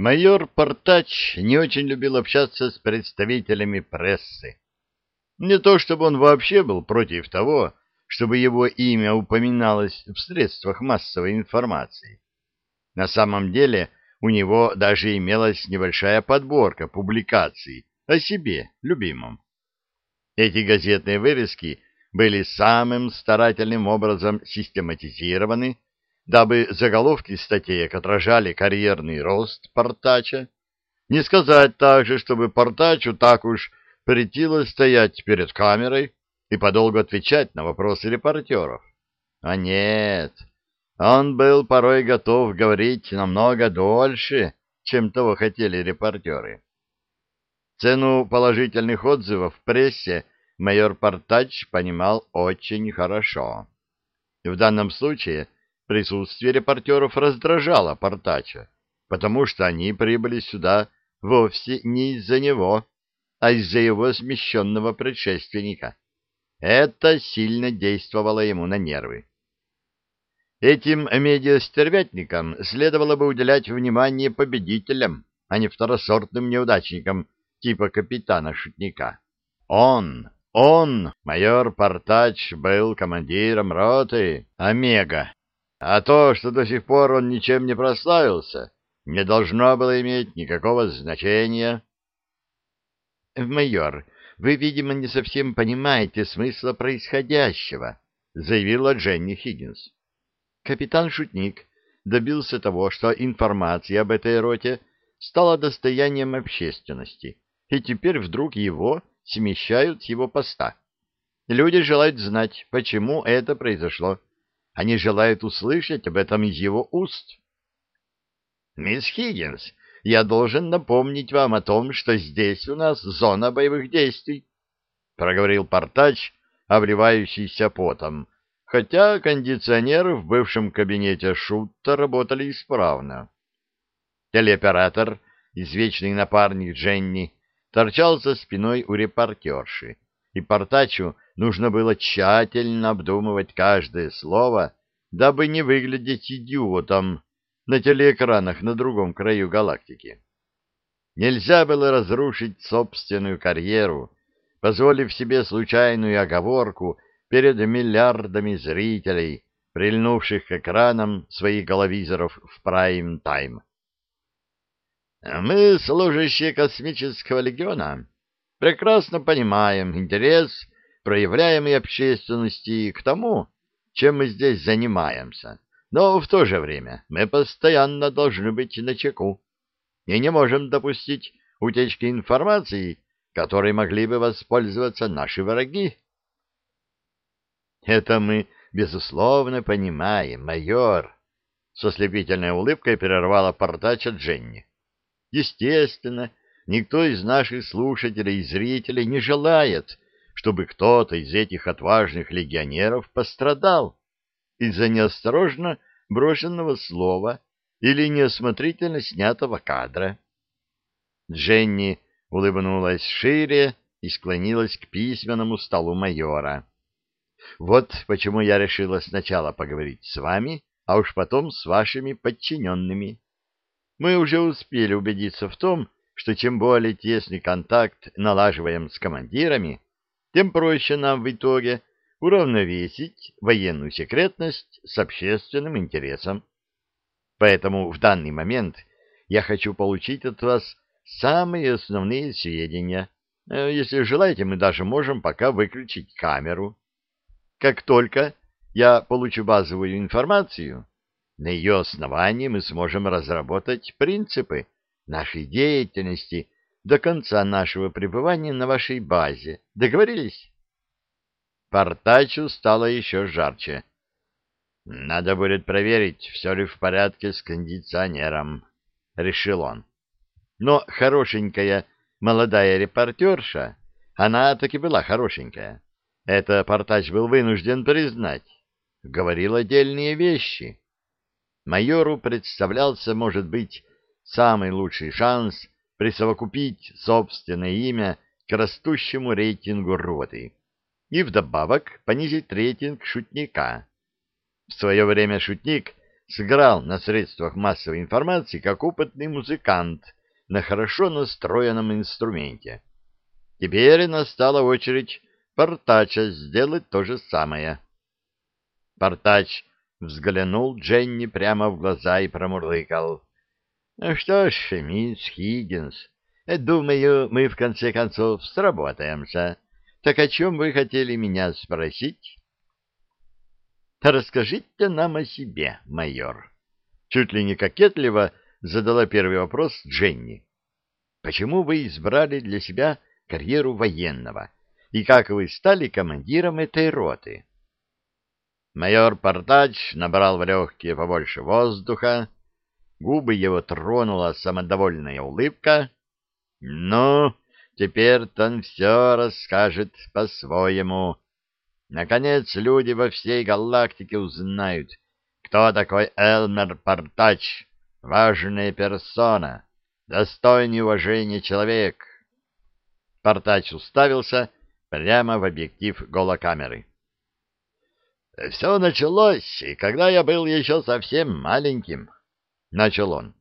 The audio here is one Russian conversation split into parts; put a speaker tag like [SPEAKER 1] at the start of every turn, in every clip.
[SPEAKER 1] Майор Портач не очень любил общаться с представителями прессы. Не то чтобы он вообще был против того, чтобы его имя упоминалось в средствах массовой информации. На самом деле у него даже имелась небольшая подборка публикаций о себе, любимом. Эти газетные вырезки были самым старательным образом систематизированы дабы заголовки статей отражали карьерный рост Портача. Не сказать также, чтобы Портачу так уж претило стоять перед камерой и подолгу отвечать на вопросы репортеров. А нет, он был порой готов говорить намного дольше, чем того хотели репортеры. Цену положительных отзывов в прессе майор Портач понимал очень хорошо. В данном случае Присутствие репортеров раздражало Портача, потому что они прибыли сюда вовсе не из-за него, а из-за его смещенного предшественника. Это сильно действовало ему на нервы. Этим медиастервятникам следовало бы уделять внимание победителям, а не второсортным неудачникам типа капитана-шутника. Он, он, майор Портач, был командиром роты Омега, а то, что до сих пор он ничем не прославился, не должно было иметь никакого значения. — Майор, вы, видимо, не совсем понимаете смысла происходящего, — заявила Дженни Хиггинс. Капитан-шутник добился того, что информация об этой роте стала достоянием общественности, и теперь вдруг его смещают с его поста. Люди желают знать, почему это произошло. Они желают услышать об этом из его уст. «Мисс Хиггинс, я должен напомнить вам о том, что здесь у нас зона боевых действий», — проговорил портач, обливающийся потом, хотя кондиционеры в бывшем кабинете Шутта работали исправно. Телеоператор, извечный напарник Дженни, торчал за спиной у репортерши, и портачу нужно было тщательно обдумывать каждое слово, дабы не выглядеть идиотом на телеэкранах на другом краю галактики. Нельзя было разрушить собственную карьеру, позволив себе случайную оговорку перед миллиардами зрителей, прильнувших к экранам своих головизоров в прайм-тайм. Мы, служащие космического легиона, прекрасно понимаем интерес проявляемой общественности к тому, чем мы здесь занимаемся, но в то же время мы постоянно должны быть начеку и не можем допустить утечки информации, которой могли бы воспользоваться наши враги. Это мы, безусловно, понимаем, майор, со слепительной улыбкой перервала портача Дженни. Естественно, никто из наших слушателей и зрителей не желает чтобы кто-то из этих отважных легионеров пострадал из-за неосторожно брошенного слова или неосмотрительно снятого кадра. Дженни улыбнулась шире и склонилась к письменному столу майора. Вот почему я решила сначала поговорить с вами, а уж потом с вашими подчиненными. Мы уже успели убедиться в том, что чем более тесный контакт налаживаем с командирами, тем проще нам в итоге уравновесить военную секретность с общественным интересом. Поэтому в данный момент я хочу получить от вас самые основные сведения. Э, если желаете, мы даже можем пока выключить камеру. Как только я получу базовую информацию, на ее основании мы сможем разработать принципы нашей деятельности до конца нашего пребывания на вашей базе. Договорились? Портачу стало еще жарче. Надо будет проверить, все ли в порядке с кондиционером, — решил он. Но хорошенькая молодая репортерша, она таки была хорошенькая, это Портач был вынужден признать, говорил отдельные вещи. Майору представлялся, может быть, самый лучший шанс присовокупить собственное имя к растущему рейтингу роты и вдобавок понизить рейтинг шутника. В свое время шутник сыграл на средствах массовой информации как опытный музыкант на хорошо настроенном инструменте. Теперь настала очередь Портача сделать то же самое. Портач взглянул Дженни прямо в глаза и промурлыкал. «Ну что ж, мисс Хиггинс, думаю, мы в конце концов сработаемся. Так о чем вы хотели меня спросить?» «Расскажите нам о себе, майор». Чуть ли не кокетливо задала первый вопрос Дженни. «Почему вы избрали для себя карьеру военного, и как вы стали командиром этой роты?» Майор Портач набрал в легкие побольше воздуха, губы его тронула самодовольная улыбка. «Ну, теперь-то он все расскажет по-своему. Наконец люди во всей галактике узнают, кто такой Элмер Портач, важная персона, достойный уважения человек». Портач уставился прямо в объектив голокамеры. «Все началось, когда я был еще совсем маленьким», — начал он.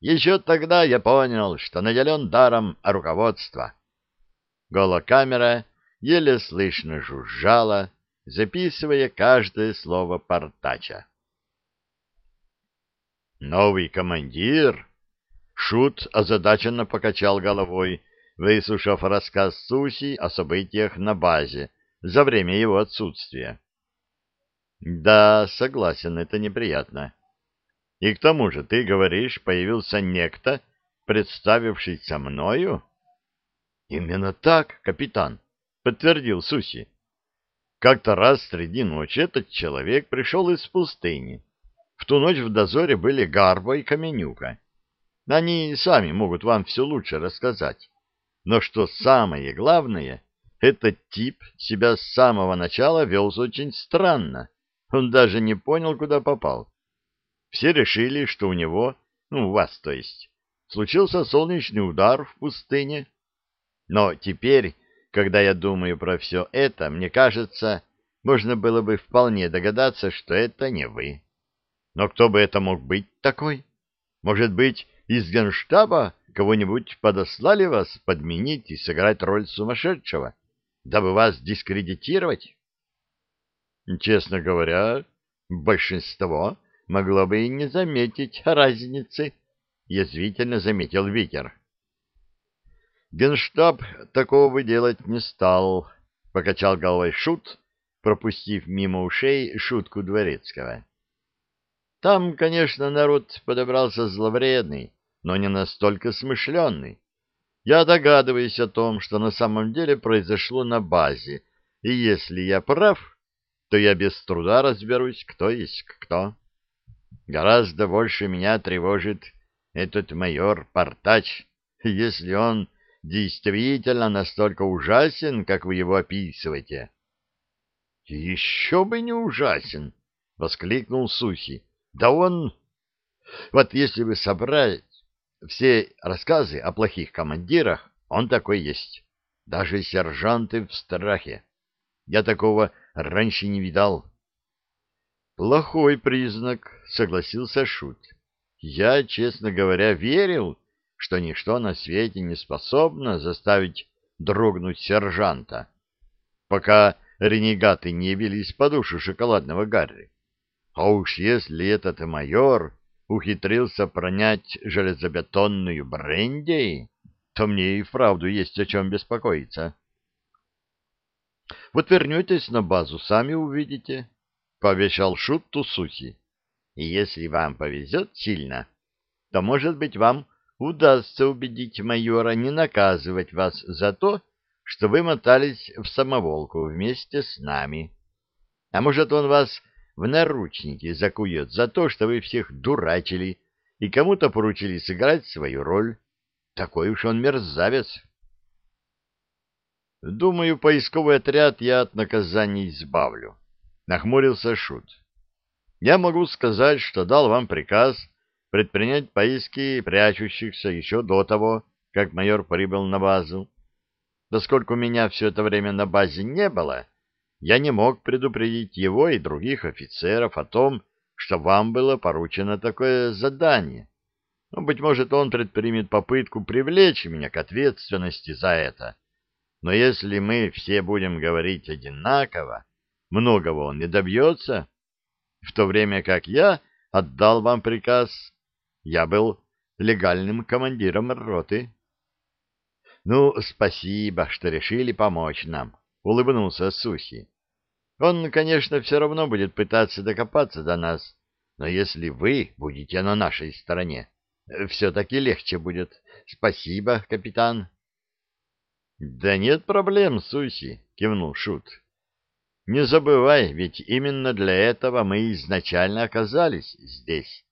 [SPEAKER 1] «Еще тогда я понял, что наделен даром руководства». Голокамера еле слышно жужжала, записывая каждое слово портача. «Новый командир?» Шут озадаченно покачал головой, выслушав рассказ Суси о событиях на базе за время его отсутствия. Да, согласен, это неприятно. И к тому же, ты говоришь, появился некто, представившийся мною? Именно так, капитан, подтвердил Суси. Как-то раз среди ночи этот человек пришел из пустыни. В ту ночь в дозоре были Гарба и Каменюка. Они сами могут вам все лучше рассказать. Но что самое главное, этот тип себя с самого начала вел очень странно. Он даже не понял, куда попал. Все решили, что у него, ну, у вас, то есть, случился солнечный удар в пустыне. Но теперь, когда я думаю про все это, мне кажется, можно было бы вполне догадаться, что это не вы. Но кто бы это мог быть такой? Может быть, из генштаба кого-нибудь подослали вас подменить и сыграть роль сумасшедшего, дабы вас дискредитировать? Честно говоря, большинство могло бы и не заметить разницы, — язвительно заметил Викер. Генштаб такого бы делать не стал, — покачал головой Шут, пропустив мимо ушей шутку Дворецкого. Там, конечно, народ подобрался зловредный, но не настолько смышленный. Я догадываюсь о том, что на самом деле произошло на базе, и если я прав, то я без труда разберусь, кто есть кто. Гораздо больше меня тревожит этот майор Портач, если он действительно настолько ужасен, как вы его описываете. — Еще бы не ужасен! — воскликнул Сухи. — Да он... Вот если бы собрать все рассказы о плохих командирах, он такой есть. Даже сержанты в страхе. Я такого раньше не видал. Плохой признак, согласился Шут. Я, честно говоря, верил, что ничто на свете не способно заставить дрогнуть сержанта, пока ренегаты не явились по душу шоколадного Гарри. А уж если этот майор ухитрился пронять железобетонную бренди, то мне и вправду есть о чем беспокоиться. Вот вернетесь на базу, сами увидите, — пообещал Шут Тусухи. И если вам повезет сильно, то, может быть, вам удастся убедить майора не наказывать вас за то, что вы мотались в самоволку вместе с нами. А может, он вас в наручники закует за то, что вы всех дурачили и кому-то поручили сыграть свою роль. Такой уж он мерзавец. Думаю, поисковый отряд я от наказания избавлю. Нахмурился Шут. Я могу сказать, что дал вам приказ предпринять поиски прячущихся еще до того, как майор прибыл на базу. Поскольку меня все это время на базе не было, я не мог предупредить его и других офицеров о том, что вам было поручено такое задание. Ну, быть может, он предпримет попытку привлечь меня к ответственности за это. Но если мы все будем говорить одинаково, многого он не добьется, в то время как я отдал вам приказ. Я был легальным командиром роты. — Ну, спасибо, что решили помочь нам, — улыбнулся Суси. — Он, конечно, все равно будет пытаться докопаться до нас, но если вы будете на нашей стороне, все-таки легче будет. Спасибо, капитан. — Да нет проблем, Суси, — кивнул Шут. — Не забывай, ведь именно для этого мы изначально оказались здесь.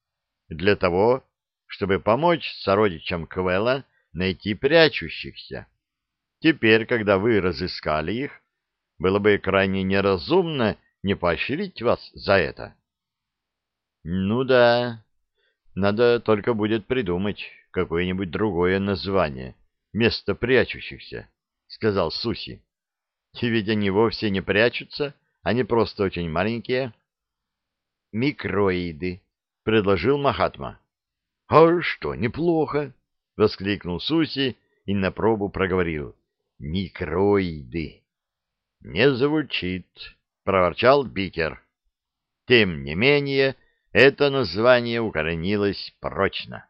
[SPEAKER 1] Для того, чтобы помочь сородичам Квелла найти прячущихся. Теперь, когда вы разыскали их, было бы крайне неразумно не поощрить вас за это. — Ну да, надо только будет придумать какое-нибудь другое название, место прячущихся, — сказал Суси. — И ведь они вовсе не прячутся, они просто очень маленькие. — Микроиды, — предложил Махатма. — А что, неплохо, — воскликнул Суси и на пробу проговорил. — Микроиды. — Не звучит, — проворчал Бикер. Тем не менее... Это название укоренилось прочно.